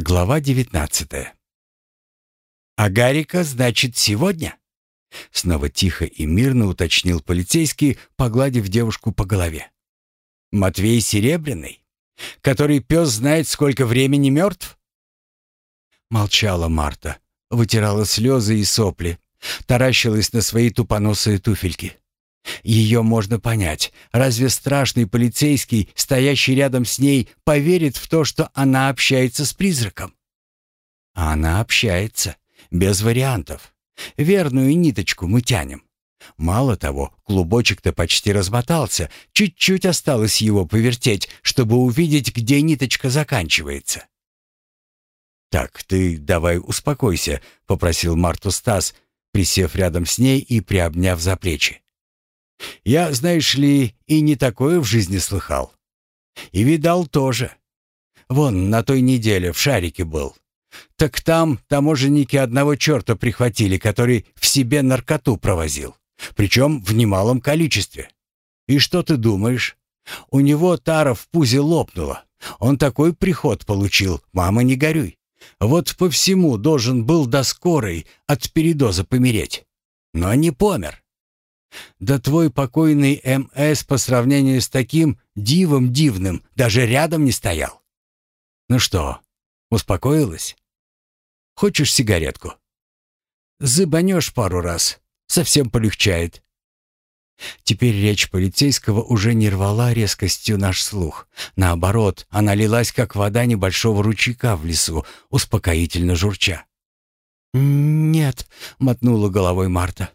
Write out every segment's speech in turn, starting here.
Глава девятнадцатая. «А Гарика, значит, сегодня?» Снова тихо и мирно уточнил полицейский, погладив девушку по голове. «Матвей Серебряный, который пес знает, сколько времени мертв?» Молчала Марта, вытирала слезы и сопли, таращилась на свои тупоносые туфельки. Ее можно понять. Разве страшный полицейский, стоящий рядом с ней, поверит в то, что она общается с призраком? А она общается, без вариантов. Верную ниточку мы тянем. Мало того, клубочек-то почти размотался, чуть-чуть осталось его повертеть, чтобы увидеть, где ниточка заканчивается. «Так, ты давай успокойся», — попросил Марту Стас, присев рядом с ней и приобняв за плечи. Я, знаешь ли, и не такое в жизни слыхал. И видал тоже. Вон, на той неделе в шарике был. Так там таможенники одного черта прихватили, который в себе наркоту провозил. Причем в немалом количестве. И что ты думаешь? У него тара в пузе лопнула. Он такой приход получил, мама, не горюй. Вот по всему должен был до скорой от передоза помереть. Но не помер. Да твой покойный МС по сравнению с таким дивом дивным даже рядом не стоял. Ну что, успокоилась? Хочешь сигаретку? Зыбанешь пару раз, совсем полегчает. Теперь речь полицейского уже не рвала резкостью наш слух. Наоборот, она лилась, как вода небольшого ручейка в лесу, успокоительно журча. «Нет», — мотнула головой Марта.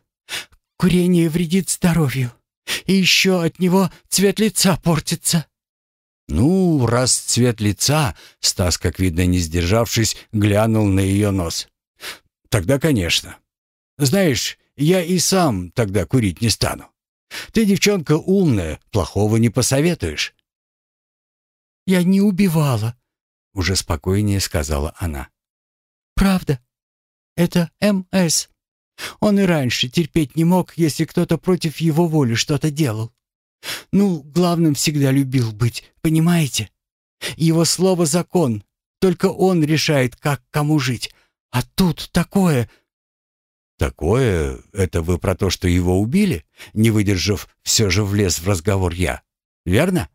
Курение вредит здоровью. И еще от него цвет лица портится». «Ну, раз цвет лица...» — Стас, как видно, не сдержавшись, глянул на ее нос. «Тогда, конечно. Знаешь, я и сам тогда курить не стану. Ты девчонка умная, плохого не посоветуешь». «Я не убивала», — уже спокойнее сказала она. «Правда. Это МС. Он и раньше терпеть не мог, если кто-то против его воли что-то делал. Ну, главным всегда любил быть, понимаете? Его слово — закон. Только он решает, как кому жить. А тут такое... «Такое? Это вы про то, что его убили?» Не выдержав, все же влез в разговор я. «Верно?»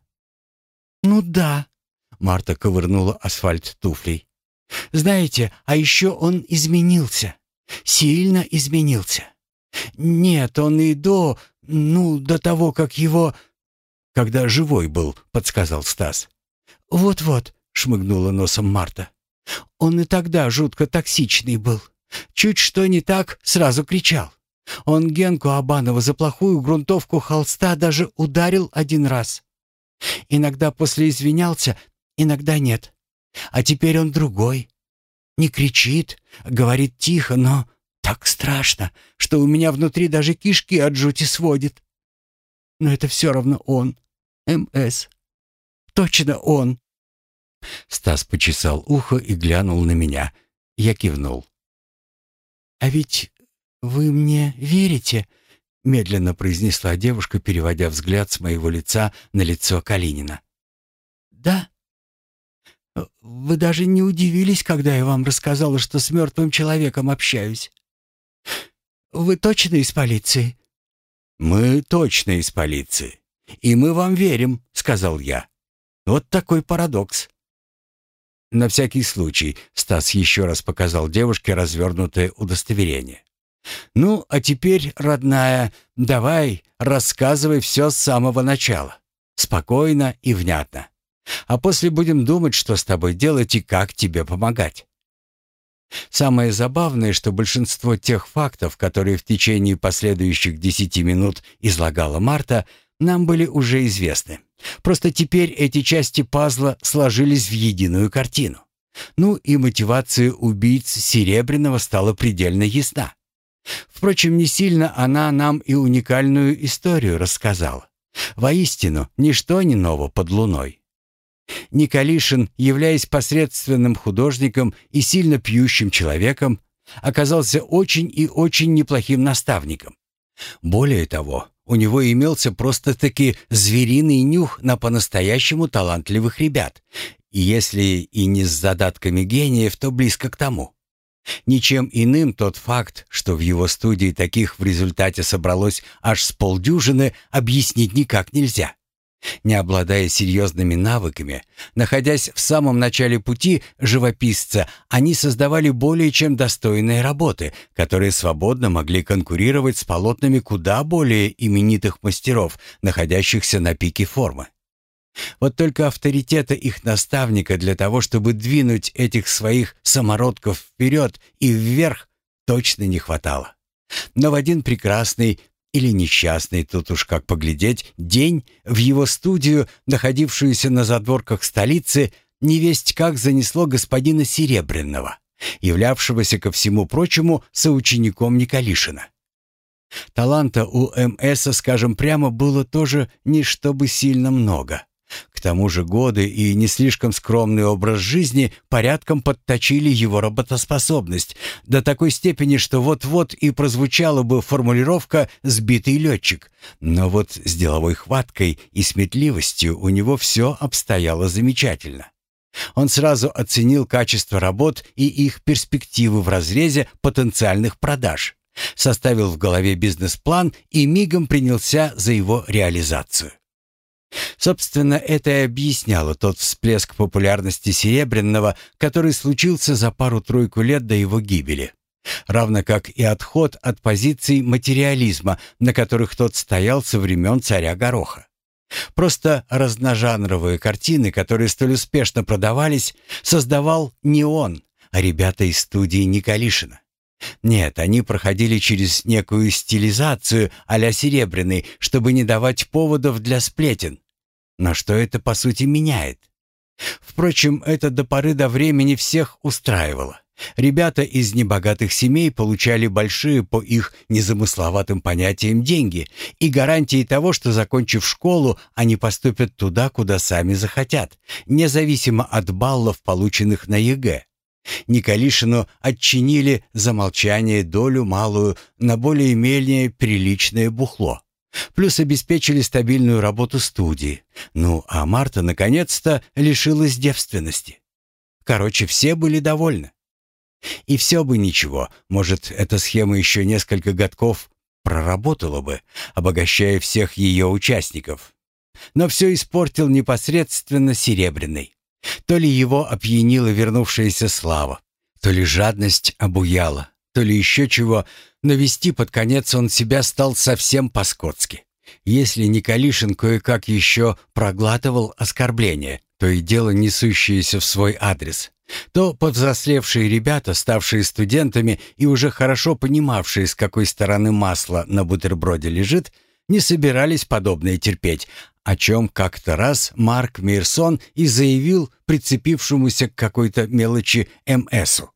«Ну да», — Марта ковырнула асфальт туфлей. «Знаете, а еще он изменился. Сильно изменился. Нет, он и до, ну, до того, как его... Когда живой был, подсказал Стас. Вот-вот, шмыгнула носом Марта. Он и тогда жутко токсичный был. Чуть что не так, сразу кричал. Он Генку Абанова за плохую грунтовку холста даже ударил один раз. Иногда после извинялся, иногда нет. А теперь он другой. Не кричит, говорит тихо, но так страшно, что у меня внутри даже кишки от жути сводит. Но это все равно он, МС. Точно он. Стас почесал ухо и глянул на меня. Я кивнул. «А ведь вы мне верите?» — медленно произнесла девушка, переводя взгляд с моего лица на лицо Калинина. «Да?» Вы даже не удивились, когда я вам рассказала, что с мертвым человеком общаюсь. Вы точно из полиции? Мы точно из полиции. И мы вам верим, сказал я. Вот такой парадокс. На всякий случай Стас еще раз показал девушке развернутое удостоверение. «Ну, а теперь, родная, давай, рассказывай все с самого начала. Спокойно и внятно а после будем думать, что с тобой делать и как тебе помогать. Самое забавное, что большинство тех фактов, которые в течение последующих десяти минут излагала Марта, нам были уже известны. Просто теперь эти части пазла сложились в единую картину. Ну и мотивация убийц Серебряного стала предельно ясна. Впрочем, не сильно она нам и уникальную историю рассказала. Воистину, ничто не ново под луной. Николишин, являясь посредственным художником и сильно пьющим человеком, оказался очень и очень неплохим наставником. Более того, у него имелся просто-таки звериный нюх на по-настоящему талантливых ребят, если и не с задатками гениев, то близко к тому. Ничем иным тот факт, что в его студии таких в результате собралось аж с полдюжины, объяснить никак нельзя. Не обладая серьезными навыками, находясь в самом начале пути живописца, они создавали более чем достойные работы, которые свободно могли конкурировать с полотнами куда более именитых мастеров, находящихся на пике формы. Вот только авторитета их наставника для того, чтобы двинуть этих своих самородков вперед и вверх, точно не хватало. Но в один прекрасный или несчастный, тут уж как поглядеть, день в его студию, находившуюся на задворках столицы, невесть как занесло господина Серебряного, являвшегося ко всему прочему соучеником Николишина. Таланта у МСа, скажем прямо, было тоже не чтобы сильно много. К тому же годы и не слишком скромный образ жизни порядком подточили его работоспособность до такой степени, что вот-вот и прозвучала бы формулировка «сбитый летчик». Но вот с деловой хваткой и сметливостью у него все обстояло замечательно. Он сразу оценил качество работ и их перспективы в разрезе потенциальных продаж, составил в голове бизнес-план и мигом принялся за его реализацию. Собственно, это и объясняло тот всплеск популярности Серебряного, который случился за пару-тройку лет до его гибели. Равно как и отход от позиций материализма, на которых тот стоял со времен царя Гороха. Просто разножанровые картины, которые столь успешно продавались, создавал не он, а ребята из студии Николишина. Нет, они проходили через некую стилизацию а-ля серебряный, чтобы не давать поводов для сплетен. Но что это по сути меняет? Впрочем, это до поры до времени всех устраивало. Ребята из небогатых семей получали большие по их незамысловатым понятиям деньги и гарантии того, что, закончив школу, они поступят туда, куда сами захотят, независимо от баллов, полученных на ЕГЭ. Николишину отчинили за молчание долю малую на более-менее приличное бухло. Плюс обеспечили стабильную работу студии. Ну, а Марта наконец-то лишилась девственности. Короче, все были довольны. И все бы ничего, может, эта схема еще несколько годков проработала бы, обогащая всех ее участников. Но все испортил непосредственно Серебряный. То ли его опьянила вернувшаяся слава, то ли жадность обуяла, то ли еще чего, но вести под конец он себя стал совсем по-скотски. Если Николишин кое-как еще проглатывал оскорбления, то и дело несущиеся в свой адрес, то повзрослевшие ребята, ставшие студентами и уже хорошо понимавшие, с какой стороны масло на бутерброде лежит, не собирались подобное терпеть, о чем как-то раз Марк Мирсон и заявил прицепившемуся к какой-то мелочи МСу.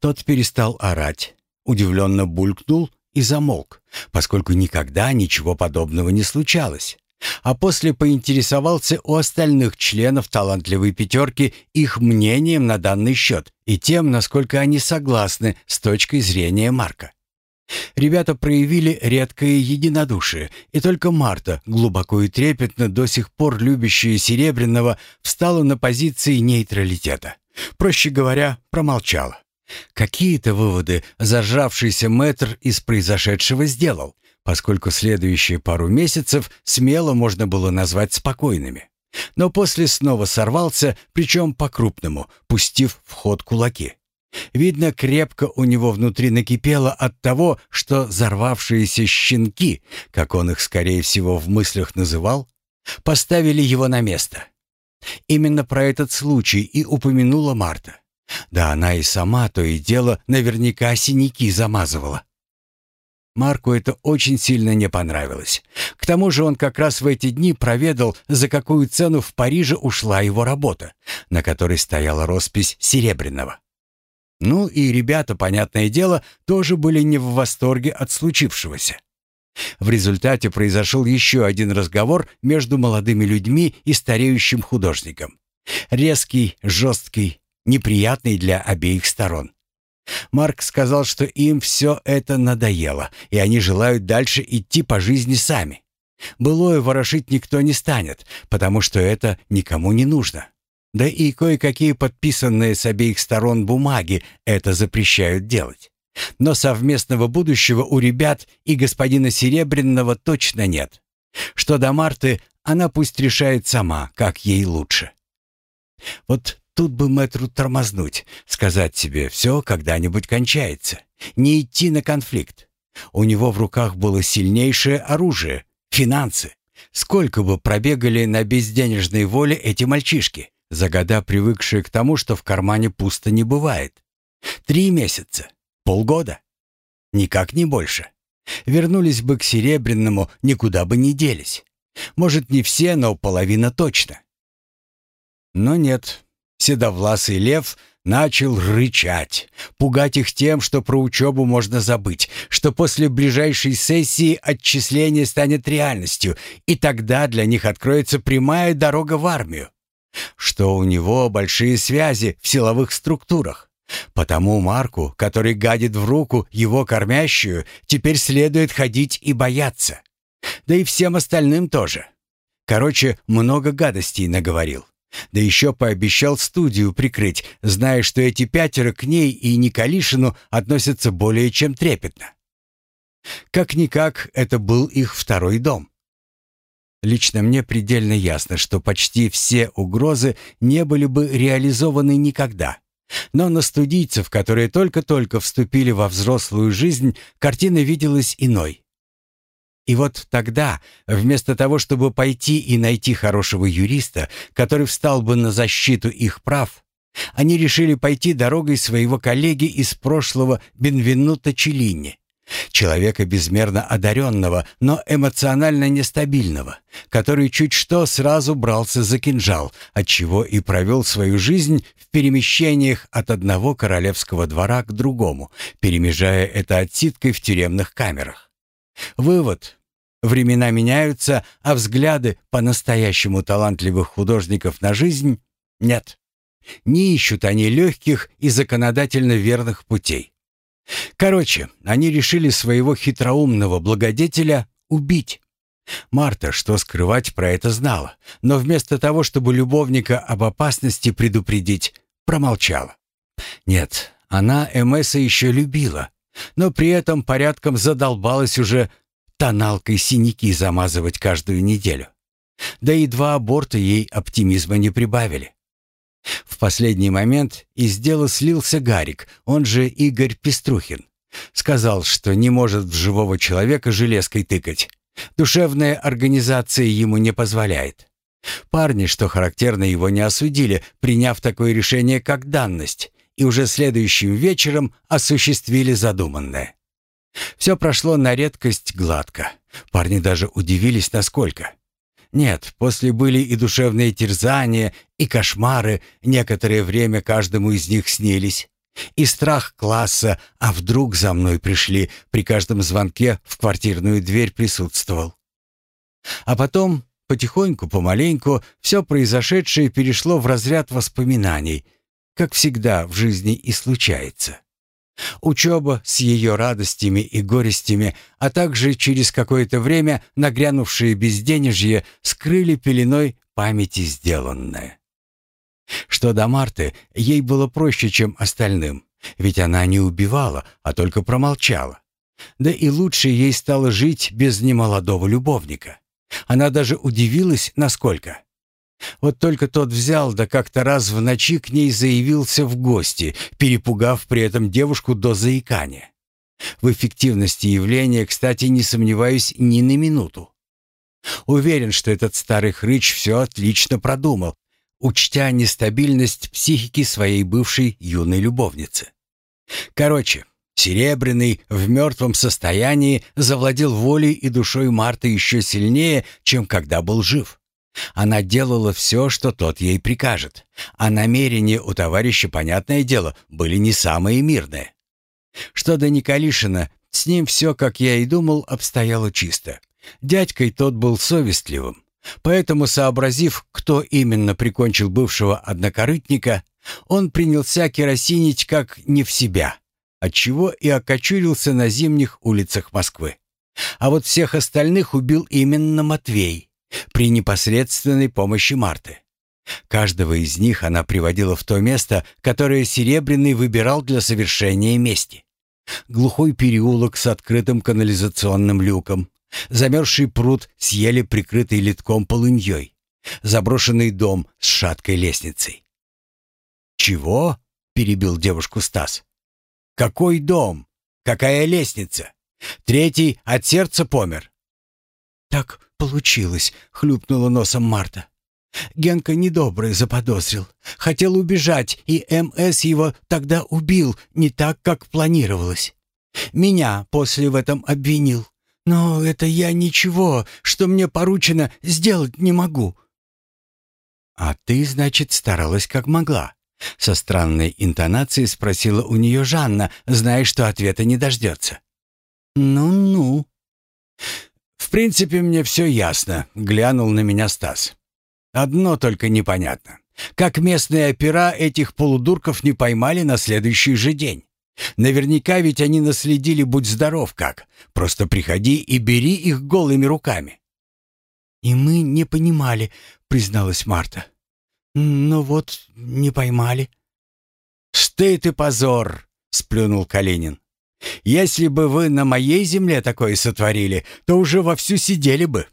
Тот перестал орать, удивленно булькнул и замолк, поскольку никогда ничего подобного не случалось. А после поинтересовался у остальных членов талантливой пятерки их мнением на данный счет и тем, насколько они согласны с точкой зрения Марка. Ребята проявили редкое единодушие, и только Марта, глубоко и трепетно до сих пор любящая Серебряного, встала на позиции нейтралитета. Проще говоря, промолчала. Какие-то выводы зажравшийся мэтр из произошедшего сделал, поскольку следующие пару месяцев смело можно было назвать спокойными. Но после снова сорвался, причем по-крупному, пустив в ход кулаки. Видно, крепко у него внутри накипело от того, что взорвавшиеся щенки, как он их, скорее всего, в мыслях называл, поставили его на место. Именно про этот случай и упомянула Марта. Да она и сама то и дело наверняка синяки замазывала. Марку это очень сильно не понравилось. К тому же он как раз в эти дни проведал, за какую цену в Париже ушла его работа, на которой стояла роспись Серебряного. Ну и ребята, понятное дело, тоже были не в восторге от случившегося. В результате произошел еще один разговор между молодыми людьми и стареющим художником. Резкий, жесткий, неприятный для обеих сторон. Марк сказал, что им все это надоело, и они желают дальше идти по жизни сами. Былое ворошить никто не станет, потому что это никому не нужно. Да и кое-какие подписанные с обеих сторон бумаги это запрещают делать. Но совместного будущего у ребят и господина Серебряного точно нет. Что до Марты, она пусть решает сама, как ей лучше. Вот тут бы мэтру тормознуть, сказать себе, все когда-нибудь кончается. Не идти на конфликт. У него в руках было сильнейшее оружие — финансы. Сколько бы пробегали на безденежной воле эти мальчишки, за года привыкшие к тому, что в кармане пусто не бывает. Три месяца, полгода, никак не больше. Вернулись бы к Серебряному, никуда бы не делись. Может, не все, но половина точно. Но нет, седовласый лев начал рычать, пугать их тем, что про учебу можно забыть, что после ближайшей сессии отчисление станет реальностью, и тогда для них откроется прямая дорога в армию, что у него большие связи в силовых структурах. Потому Марку, который гадит в руку его кормящую, теперь следует ходить и бояться. Да и всем остальным тоже. Короче, много гадостей наговорил. Да еще пообещал студию прикрыть, зная, что эти пятеро к ней и Николишину относятся более чем трепетно. Как-никак, это был их второй дом. Лично мне предельно ясно, что почти все угрозы не были бы реализованы никогда. Но на студийцев, которые только-только вступили во взрослую жизнь, картина виделась иной. И вот тогда, вместо того, чтобы пойти и найти хорошего юриста, который встал бы на защиту их прав, они решили пойти дорогой своего коллеги из прошлого Бенвенута Челлини, человека безмерно одаренного, но эмоционально нестабильного, который чуть что сразу брался за кинжал, отчего и провел свою жизнь в перемещениях от одного королевского двора к другому, перемежая это отсидкой в тюремных камерах. Вывод. Времена меняются, а взгляды по-настоящему талантливых художников на жизнь нет. Не ищут они легких и законодательно верных путей. Короче, они решили своего хитроумного благодетеля убить. Марта, что скрывать, про это знала, но вместо того, чтобы любовника об опасности предупредить, промолчала. Нет, она Эмеса еще любила, но при этом порядком задолбалась уже тоналкой синяки замазывать каждую неделю. Да и два аборта ей оптимизма не прибавили. В последний момент из дела слился Гарик, он же Игорь Пеструхин. Сказал, что не может в живого человека железкой тыкать. Душевная организация ему не позволяет. Парни, что характерно, его не осудили, приняв такое решение как данность, и уже следующим вечером осуществили задуманное. Все прошло на редкость гладко. Парни даже удивились, насколько. Нет, после были и душевные терзания, и кошмары, некоторое время каждому из них снились. И страх класса, а вдруг за мной пришли, при каждом звонке в квартирную дверь присутствовал. А потом, потихоньку, помаленьку, все произошедшее перешло в разряд воспоминаний, как всегда в жизни и случается. Учеба с ее радостями и горестями, а также через какое-то время нагрянувшие безденежье скрыли пеленой памяти сделанное. Что до Марты, ей было проще, чем остальным, ведь она не убивала, а только промолчала. Да и лучше ей стало жить без немолодого любовника. Она даже удивилась, насколько. Вот только тот взял, да как-то раз в ночи к ней заявился в гости, перепугав при этом девушку до заикания. В эффективности явления, кстати, не сомневаюсь ни на минуту. Уверен, что этот старый хрыч все отлично продумал, учтя нестабильность психики своей бывшей юной любовницы. Короче, Серебряный в мертвом состоянии завладел волей и душой Марты еще сильнее, чем когда был жив. Она делала все, что тот ей прикажет, а намерения у товарища, понятное дело, были не самые мирные. Что до Николишина, с ним все, как я и думал, обстояло чисто. Дядькой тот был совестливым, поэтому, сообразив, кто именно прикончил бывшего однокорытника, он принялся керосинить как не в себя, отчего и окочурился на зимних улицах Москвы. А вот всех остальных убил именно Матвей при непосредственной помощи Марты. Каждого из них она приводила в то место, которое Серебряный выбирал для совершения мести. Глухой переулок с открытым канализационным люком, замерзший пруд с еле прикрытой литком полыньей, заброшенный дом с шаткой лестницей. «Чего?» — перебил девушку Стас. «Какой дом? Какая лестница? Третий от сердца помер». «Так получилось», — хлюпнула носом Марта. Генка недобрый заподозрил. Хотел убежать, и МС его тогда убил, не так, как планировалось. Меня после в этом обвинил. Но это я ничего, что мне поручено, сделать не могу. А ты, значит, старалась как могла. Со странной интонацией спросила у нее Жанна, зная, что ответа не дождется. «Ну-ну». «В принципе, мне все ясно», — глянул на меня Стас. Одно только непонятно. Как местные опера этих полудурков не поймали на следующий же день? Наверняка ведь они наследили «Будь здоров» как. Просто приходи и бери их голыми руками. «И мы не понимали», — призналась Марта. «Но вот не поймали». «Стыд и позор!» — сплюнул Калинин. «Если бы вы на моей земле такое сотворили, то уже вовсю сидели бы.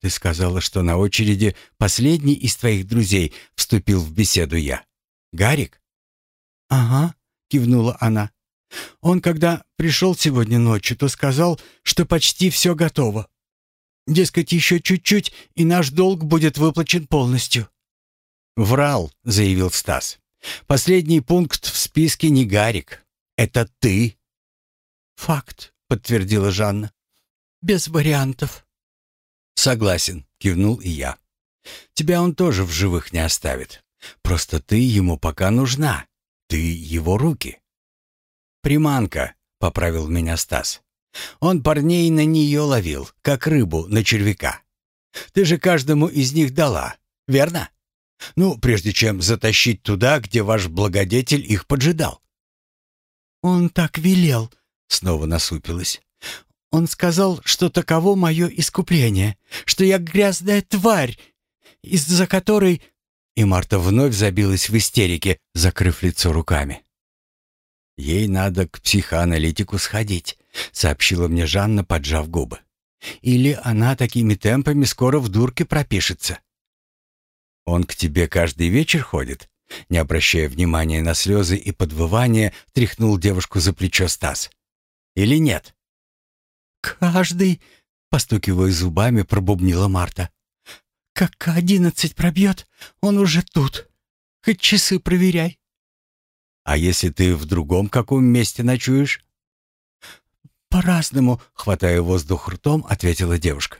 «Ты сказала, что на очереди последний из твоих друзей», — вступил в беседу я. «Гарик?» «Ага», — кивнула она. «Он, когда пришел сегодня ночью, то сказал, что почти все готово. Дескать, еще чуть-чуть, и наш долг будет выплачен полностью». «Врал», — заявил Стас. «Последний пункт в списке не Гарик. Это ты». «Факт», — подтвердила Жанна. «Без вариантов». «Согласен», — кивнул и я. «Тебя он тоже в живых не оставит. Просто ты ему пока нужна. Ты его руки». «Приманка», — поправил меня Стас. «Он парней на нее ловил, как рыбу на червяка. Ты же каждому из них дала, верно? Ну, прежде чем затащить туда, где ваш благодетель их поджидал». «Он так велел», — снова насупилась. Он сказал, что таково мое искупление, что я грязная тварь, из-за которой...» И Марта вновь забилась в истерике, закрыв лицо руками. «Ей надо к психоаналитику сходить», — сообщила мне Жанна, поджав губы. «Или она такими темпами скоро в дурке пропишется». «Он к тебе каждый вечер ходит?» Не обращая внимания на слезы и подвывания, тряхнул девушку за плечо Стас. «Или нет?» «Каждый...» — постукивая зубами, пробубнила Марта. «Как одиннадцать пробьет, он уже тут. Хоть часы проверяй». «А если ты в другом каком месте ночуешь?» «По-разному», — хватая воздух ртом, ответила девушка.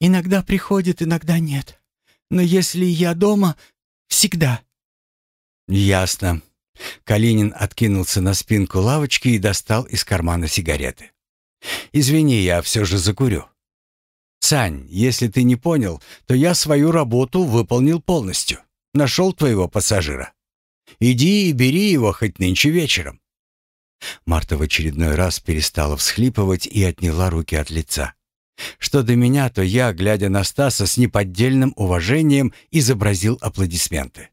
«Иногда приходит, иногда нет. Но если я дома, всегда». «Ясно». Калинин откинулся на спинку лавочки и достал из кармана сигареты. Извини, я все же закурю. Сань, если ты не понял, то я свою работу выполнил полностью. Нашел твоего пассажира. Иди и бери его хоть нынче вечером. Марта в очередной раз перестала всхлипывать и отняла руки от лица. Что до меня, то я, глядя на Стаса с неподдельным уважением, изобразил аплодисменты.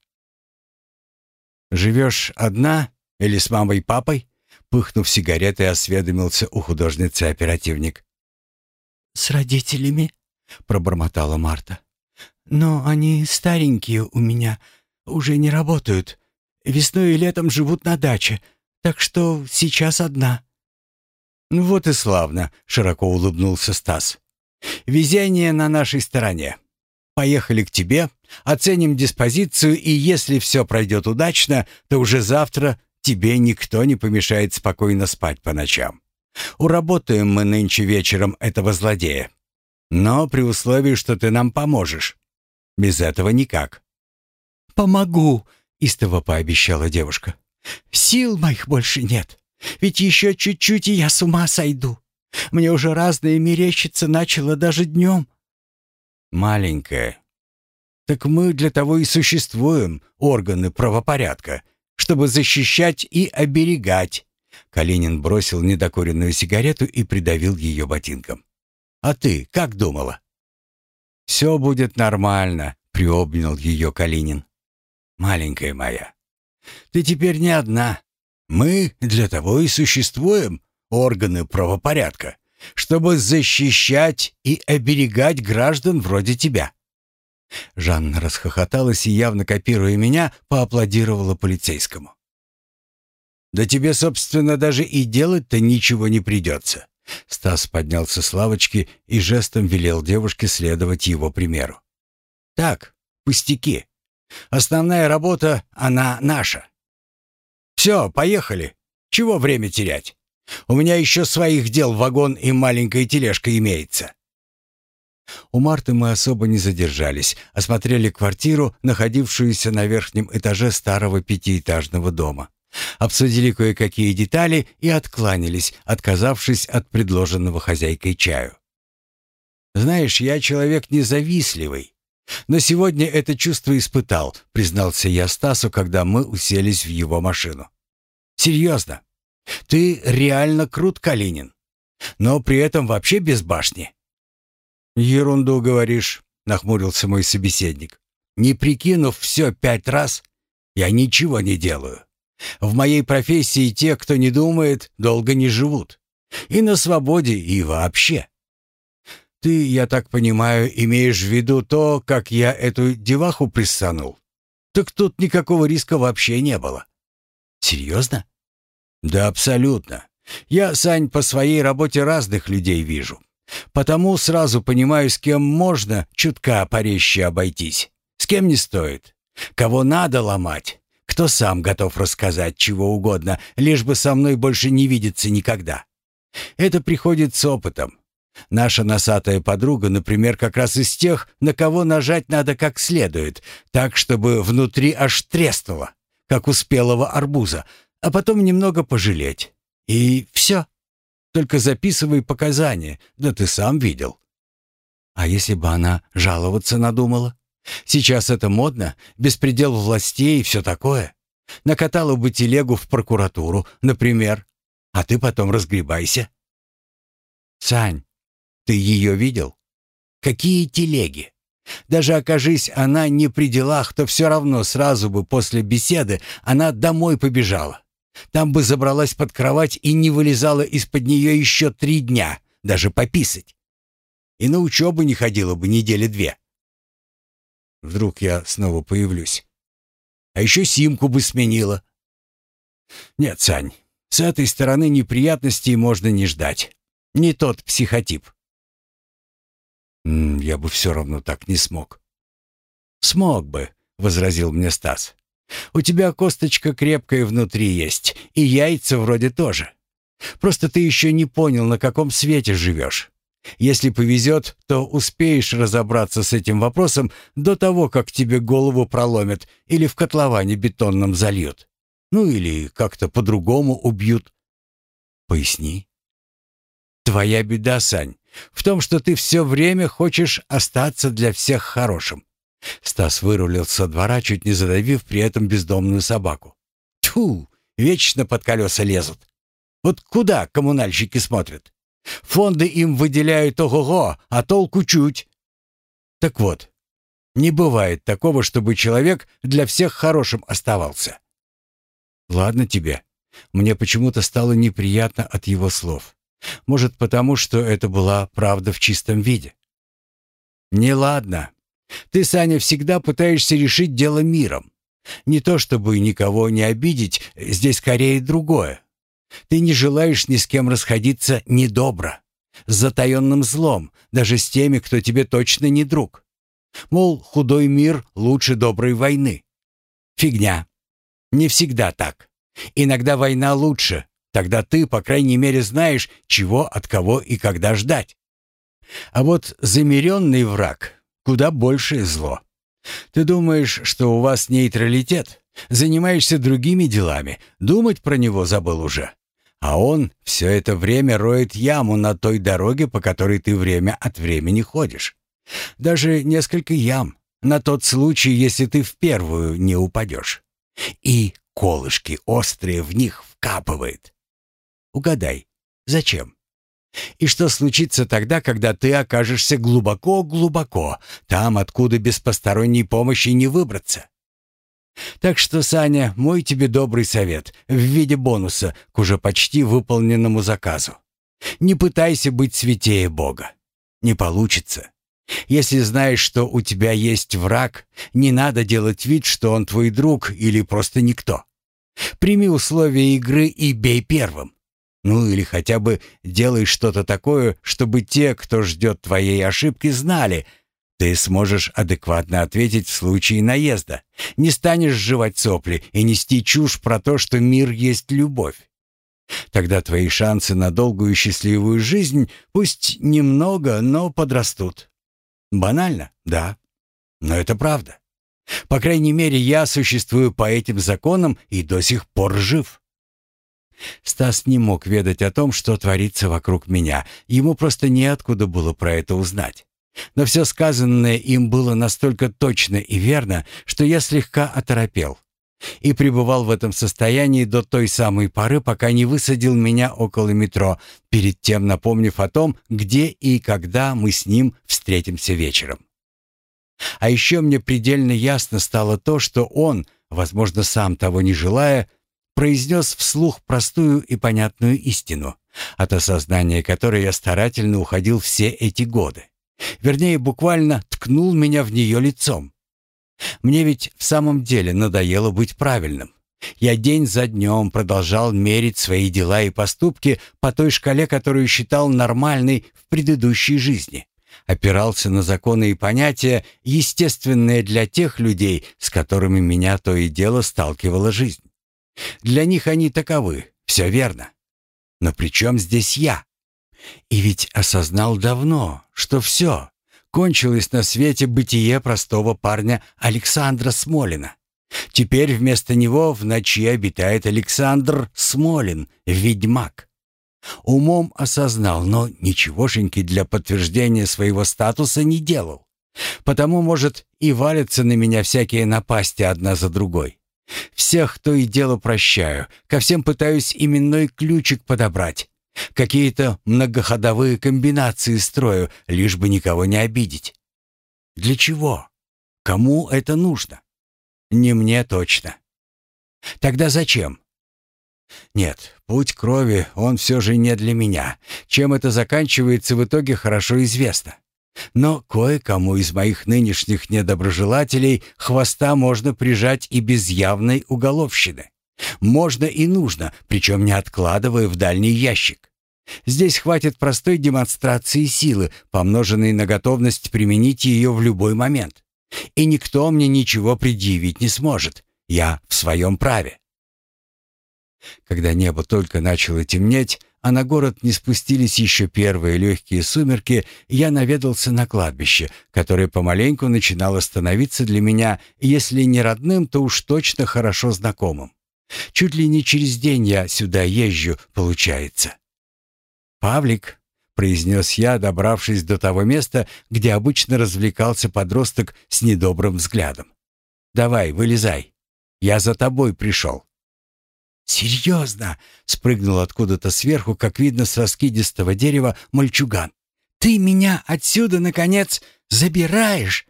«Живешь одна или с мамой и папой?» Пыхнув сигаретой, осведомился у художницы оперативник. «С родителями?» — пробормотала Марта. «Но они старенькие у меня, уже не работают. Весной и летом живут на даче, так что сейчас одна». «Ну вот и славно», — широко улыбнулся Стас. «Везение на нашей стороне. Поехали к тебе, оценим диспозицию, и если все пройдет удачно, то уже завтра тебе никто не помешает спокойно спать по ночам. Уработаем мы нынче вечером этого злодея. Но при условии, что ты нам поможешь. Без этого никак». «Помогу», — истово пообещала девушка. «Сил моих больше нет. Ведь еще чуть-чуть, и я с ума сойду. Мне уже разное мерещиться начало даже днем». «Маленькая, так мы для того и существуем, органы правопорядка, чтобы защищать и оберегать». Калинин бросил недокуренную сигарету и придавил ее ботинком. «А ты как думала?» «Все будет нормально», — приобнял ее Калинин. «Маленькая моя, ты теперь не одна. Мы для того и существуем, органы правопорядка, чтобы защищать и оберегать граждан вроде тебя». Жанна расхохоталась и, явно копируя меня, поаплодировала полицейскому. «Да тебе, собственно, даже и делать-то ничего не придется». Стас поднялся с лавочки и жестом велел девушке следовать его примеру. «Так, пустяки. Основная работа, она наша. Все, поехали. Чего время терять? У меня еще своих дел вагон и маленькая тележка имеется». У Марты мы особо не задержались, осмотрели квартиру, находившуюся на верхнем этаже старого пятиэтажного дома. Обсудили кое-какие детали и откланялись, отказавшись от предложенного хозяйкой чаю. «Знаешь, я человек независливый, но сегодня это чувство испытал», признался я Стасу, когда мы уселись в его машину. «Серьезно, ты реально крут, Калинин, но при этом вообще без башни». «Ерунду говоришь», — нахмурился мой собеседник. «Не прикинув все пять раз, я ничего не делаю. В моей профессии те, кто не думает, долго не живут. И на свободе, и вообще. Ты, я так понимаю, имеешь в виду то, как я эту деваху пристанул? Так тут никакого риска вообще не было. Серьезно? Да, абсолютно. Я, Сань, по своей работе разных людей вижу. Потому сразу понимаю, с кем можно чутка порезче обойтись, с кем не стоит. Кого надо ломать, кто сам готов рассказать чего угодно, лишь бы со мной больше не видеться никогда. Это приходит с опытом. Наша носатая подруга, например, как раз из тех, на кого нажать надо как следует, так, чтобы внутри аж треснуло, как у спелого арбуза, а потом немного пожалеть. И все. Только записывай показания, да ты сам видел. А если бы она жаловаться надумала? Сейчас это модно, беспредел властей и все такое. Накатала бы телегу в прокуратуру, например, а ты потом разгребайся. Сань, ты ее видел? Какие телеги? Даже окажись она не при делах, то все равно сразу бы после беседы она домой побежала. Там бы забралась под кровать и не вылезала из-под нее еще три дня, даже пописать. И на учебу не ходила бы недели две. Вдруг я снова появлюсь. А еще симку бы сменила. Нет, Сань, с этой стороны неприятностей можно не ждать. Не тот психотип. я бы все равно так не смог. Смог бы, возразил мне Стас. У тебя косточка крепкая внутри есть, и яйца вроде тоже. Просто ты еще не понял, на каком свете живешь. Если повезет, то успеешь разобраться с этим вопросом до того, как тебе голову проломят или в котловане бетонном зальют. Ну или как-то по-другому убьют. Поясни. Твоя беда, Сань, в том, что ты все время хочешь остаться для всех хорошим. Стас вырулил со двора, чуть не задавив при этом бездомную собаку. Тьфу, вечно под колеса лезут. Вот куда коммунальщики смотрят? Фонды им выделяют ого-го, а толку чуть. Так вот, не бывает такого, чтобы человек для всех хорошим оставался. Ладно тебе. Мне почему-то стало неприятно от его слов. Может, потому что это была правда в чистом виде. Не ладно. Ты, Саня, всегда пытаешься решить дело миром. Не то чтобы никого не обидеть, здесь скорее другое. Ты не желаешь ни с кем расходиться недобро, с затаенным злом, даже с теми, кто тебе точно не друг. Мол, худой мир лучше доброй войны. Фигня. Не всегда так. Иногда война лучше. Тогда ты, по крайней мере, знаешь, чего, от кого и когда ждать. А вот замеренный враг — куда большее зло. Ты думаешь, что у вас нейтралитет? Занимаешься другими делами, думать про него забыл уже. А он все это время роет яму на той дороге, по которой ты время от времени ходишь. Даже несколько ям, на тот случай, если ты в первую не упадешь. И колышки острые в них вкапывает. Угадай, зачем? И что случится тогда, когда ты окажешься глубоко-глубоко, там, откуда без посторонней помощи не выбраться? Так что, Саня, мой тебе добрый совет в виде бонуса к уже почти выполненному заказу. Не пытайся быть святее Бога. Не получится. Если знаешь, что у тебя есть враг, не надо делать вид, что он твой друг или просто никто. Прими условия игры и бей первым. Ну или хотя бы делай что-то такое, чтобы те, кто ждет твоей ошибки, знали. Ты сможешь адекватно ответить в случае наезда. Не станешь жевать сопли и нести чушь про то, что мир есть любовь. Тогда твои шансы на долгую счастливую жизнь пусть немного, но подрастут. Банально, да, но это правда. По крайней мере, я существую по этим законам и до сих пор жив. Стас не мог ведать о том, что творится вокруг меня. Ему просто неоткуда было про это узнать. Но все сказанное им было настолько точно и верно, что я слегка оторопел. И пребывал в этом состоянии до той самой поры, пока не высадил меня около метро, перед тем напомнив о том, где и когда мы с ним встретимся вечером. А еще мне предельно ясно стало то, что он, возможно, сам того не желая, произнес вслух простую и понятную истину, от осознания которой я старательно уходил все эти годы. Вернее, буквально ткнул меня в нее лицом. Мне ведь в самом деле надоело быть правильным. Я день за днем продолжал мерить свои дела и поступки по той шкале, которую считал нормальной в предыдущей жизни. Опирался на законы и понятия, естественные для тех людей, с которыми меня то и дело сталкивала жизнь. Для них они таковы, все верно. Но при чем здесь я? И ведь осознал давно, что все, кончилось на свете бытие простого парня Александра Смолина. Теперь вместо него в ночи обитает Александр Смолин, ведьмак. Умом осознал, но ничегошеньки для подтверждения своего статуса не делал. Потому, может, и валятся на меня всякие напасти одна за другой. Всех то и дело прощаю, ко всем пытаюсь именной ключик подобрать. Какие-то многоходовые комбинации строю, лишь бы никого не обидеть. Для чего? Кому это нужно? Не мне точно. Тогда зачем? Нет, путь крови, он все же не для меня. Чем это заканчивается в итоге хорошо известно. Но кое-кому из моих нынешних недоброжелателей хвоста можно прижать и без явной уголовщины. Можно и нужно, причем не откладывая в дальний ящик. Здесь хватит простой демонстрации силы, помноженной на готовность применить ее в любой момент. И никто мне ничего предъявить не сможет. Я в своем праве. Когда небо только начало темнеть, а на город не спустились еще первые легкие сумерки, я наведался на кладбище, которое помаленьку начинало становиться для меня, если не родным, то уж точно хорошо знакомым. Чуть ли не через день я сюда езжу, получается. «Павлик», — произнес я, добравшись до того места, где обычно развлекался подросток с недобрым взглядом. «Давай, вылезай. Я за тобой пришел». «Серьезно?» — спрыгнул откуда-то сверху, как видно с раскидистого дерева, мальчуган. «Ты меня отсюда, наконец, забираешь?»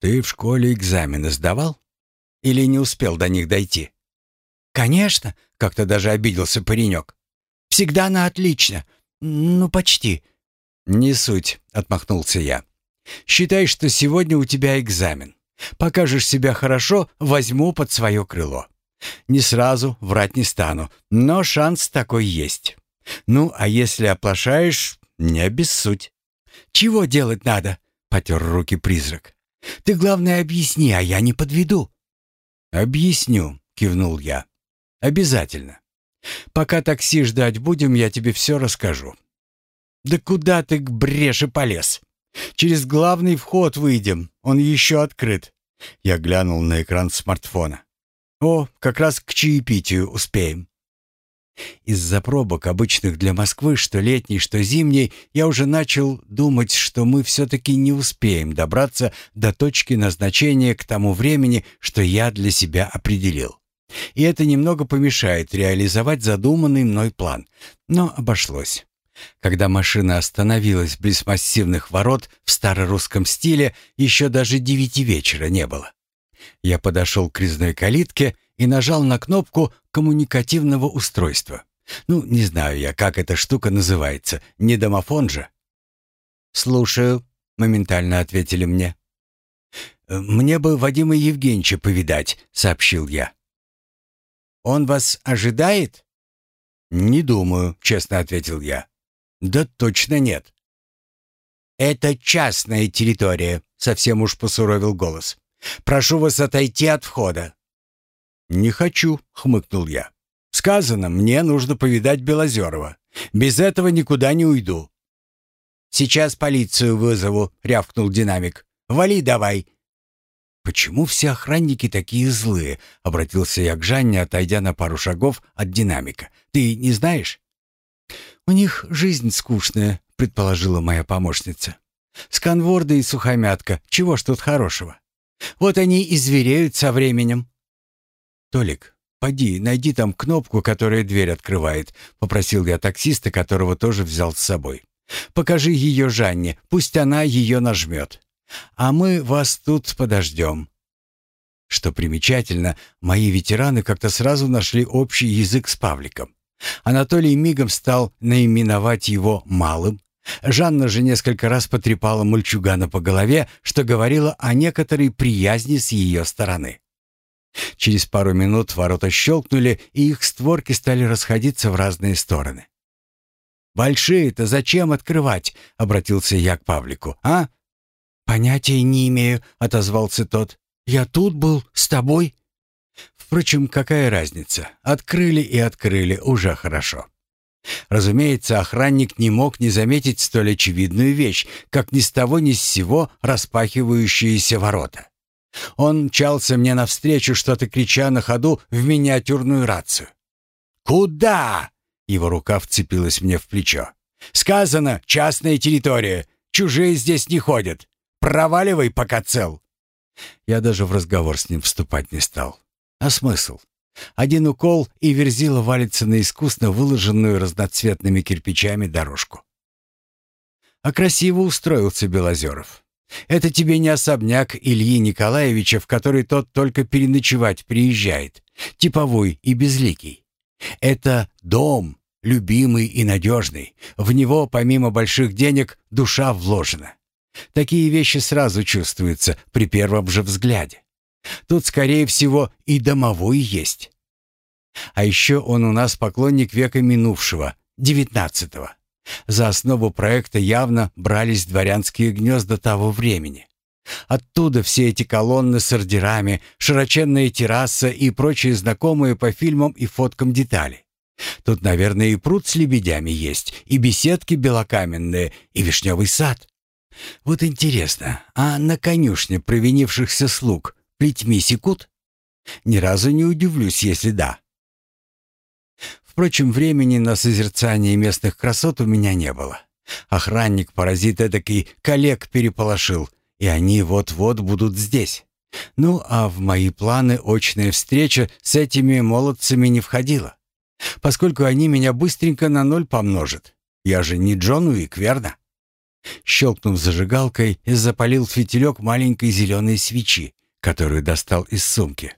«Ты в школе экзамены сдавал? Или не успел до них дойти?» «Конечно!» — как-то даже обиделся паренек. «Всегда на отлично. Ну, почти». «Не суть», — отмахнулся я. «Считай, что сегодня у тебя экзамен. Покажешь себя хорошо, возьму под свое крыло. Не сразу, врать не стану, но шанс такой есть. Ну, а если оплошаешь, не обессудь. Чего делать надо? Потер руки призрак. Ты, главное, объясни, а я не подведу. Объясню, кивнул я. Обязательно. Пока такси ждать будем, я тебе все расскажу. Да куда ты к бреше полез? Через главный вход выйдем, он еще открыт. Я глянул на экран смартфона. О, как раз к чаепитию успеем. Из-за пробок, обычных для Москвы, что летней, что зимней, я уже начал думать, что мы все-таки не успеем добраться до точки назначения к тому времени, что я для себя определил. И это немного помешает реализовать задуманный мной план. Но обошлось. Когда машина остановилась близ массивных ворот в старорусском стиле, еще даже девяти вечера не было. Я подошел к резной калитке и нажал на кнопку коммуникативного устройства. Ну, не знаю я, как эта штука называется, не домофон же. «Слушаю», — моментально ответили мне. «Мне бы Вадима Евгеньевича повидать», — сообщил я. «Он вас ожидает?» «Не думаю», — честно ответил я. «Да точно нет». «Это частная территория», — совсем уж посуровил голос. «Прошу вас отойти от входа». «Не хочу», — хмыкнул я. «Сказано, мне нужно повидать Белозерова. Без этого никуда не уйду». «Сейчас полицию вызову», — рявкнул динамик. «Вали давай». «Почему все охранники такие злые?» — обратился я к Жанне, отойдя на пару шагов от динамика. «Ты не знаешь?» «У них жизнь скучная», — предположила моя помощница. «Сканворды и сухомятка. Чего ж тут хорошего? Вот они и звереют со временем». «Толик, поди, найди там кнопку, которая дверь открывает», — попросил я таксиста, которого тоже взял с собой. Покажи ее Жанне, пусть она ее нажмет. А мы вас тут подождем». Что примечательно, мои ветераны как-то сразу нашли общий язык с Павликом. Анатолий мигом стал наименовать его «малым». Жанна же несколько раз потрепала мальчугана по голове, что говорило о некоторой приязни с ее стороны. Через пару минут ворота щелкнули, и их створки стали расходиться в разные стороны. «Большие-то зачем открывать?» — обратился я к Павлику. «А?» «Понятия не имею», — отозвался тот. «Я тут был, с тобой». Впрочем, какая разница? Открыли и открыли, уже хорошо. Разумеется, охранник не мог не заметить столь очевидную вещь, как ни с того ни с сего распахивающиеся ворота. Он мчался мне навстречу, что-то крича на ходу в миниатюрную рацию. «Куда?» Его рука вцепилась мне в плечо. «Сказано, частная территория. Чужие здесь не ходят. Проваливай, пока цел». Я даже в разговор с ним вступать не стал. А смысл? Один укол, и Верзила валится на искусно выложенную разноцветными кирпичами дорожку. А красиво устроился Белозеров. Это тебе не особняк Ильи Николаевича, в который тот только переночевать приезжает, типовой и безликий. Это дом, любимый и надежный. В него, помимо больших денег, душа вложена. Такие вещи сразу чувствуются при первом же взгляде. Тут, скорее всего, и домовой есть. А еще он у нас поклонник века минувшего, девятнадцатого. За основу проекта явно брались дворянские гнезда того времени. Оттуда все эти колонны с ордерами, широченная терраса и прочие знакомые по фильмам и фоткам детали. Тут, наверное, и пруд с лебедями есть, и беседки белокаменные, и вишневый сад. Вот интересно, а на конюшне провинившихся слуг плетьми секут? Ни разу не удивлюсь, если да. Впрочем, времени на созерцание местных красот у меня не было. Охранник-паразит эдакий коллег переполошил, и они вот-вот будут здесь. Ну, а в мои планы очная встреча с этими молодцами не входила поскольку они меня быстренько на ноль помножат. Я же не Джон Уик, верно? Щелкнув зажигалкой, запалил фитилек маленькой зеленой свечи, которую достал из сумки.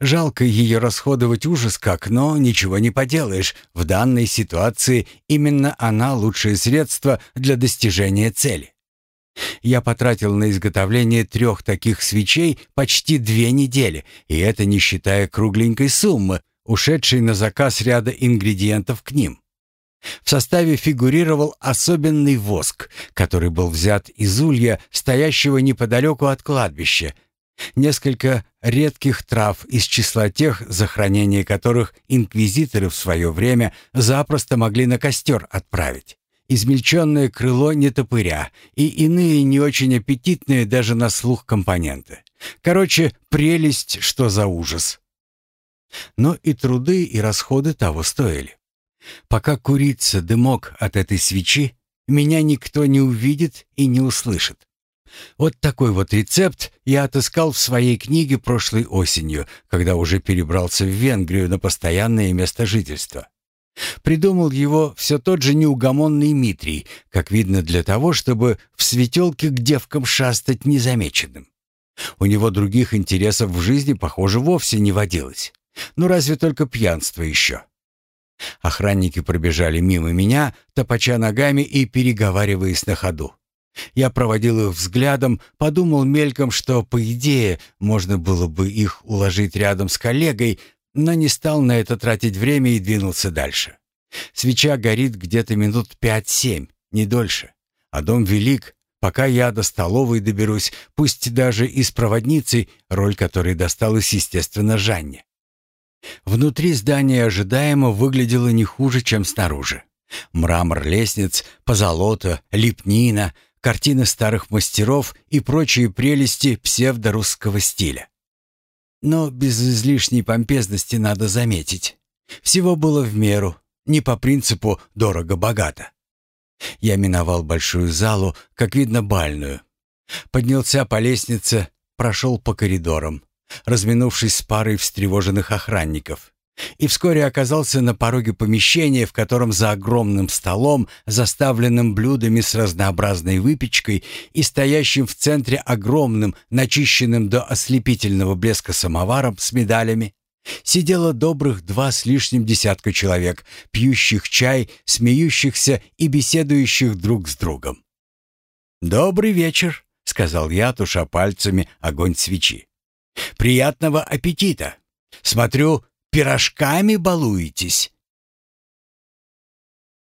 Жалко ее расходовать ужас как, но ничего не поделаешь. В данной ситуации именно она лучшее средство для достижения цели. Я потратил на изготовление трех таких свечей почти две недели, и это не считая кругленькой суммы, ушедший на заказ ряда ингредиентов к ним. В составе фигурировал особенный воск, который был взят из улья, стоящего неподалеку от кладбища, несколько редких трав из числа тех, за хранение которых инквизиторы в свое время запросто могли на костер отправить, измельченное крыло нетопыря и иные не очень аппетитные даже на слух компоненты. Короче, прелесть, что за ужас. Но и труды, и расходы того стоили. Пока курится дымок от этой свечи, меня никто не увидит и не услышит. Вот такой вот рецепт я отыскал в своей книге прошлой осенью, когда уже перебрался в Венгрию на постоянное место жительства. Придумал его все тот же неугомонный Митрий, как видно для того, чтобы в светелке к девкам шастать незамеченным. У него других интересов в жизни, похоже, вовсе не водилось. Ну разве только пьянство еще. Охранники пробежали мимо меня, топача ногами и переговариваясь на ходу. Я проводил их взглядом, подумал мельком, что, по идее, можно было бы их уложить рядом с коллегой, но не стал на это тратить время и двинулся дальше. Свеча горит где-то минут пять-семь, не дольше. А дом велик, пока я до столовой доберусь, пусть даже и с проводницей, роль которой досталась, естественно, Жанне. Внутри здание ожидаемо выглядело не хуже, чем снаружи. Мрамор лестниц, позолота, лепнина, картины старых мастеров и прочие прелести псевдорусского стиля. Но без излишней помпезности надо заметить. Всего было в меру, не по принципу «дорого-богато». Я миновал большую залу, как видно, бальную. Поднялся по лестнице, прошел по коридорам разминувшись с парой встревоженных охранников, и вскоре оказался на пороге помещения, в котором за огромным столом, заставленным блюдами с разнообразной выпечкой и стоящим в центре огромным, начищенным до ослепительного блеска самоваром с медалями, сидело добрых два с лишним десятка человек, пьющих чай, смеющихся и беседующих друг с другом. «Добрый вечер», — сказал я, туша пальцами огонь свечи. Приятного аппетита! Смотрю, пирожками балуетесь!»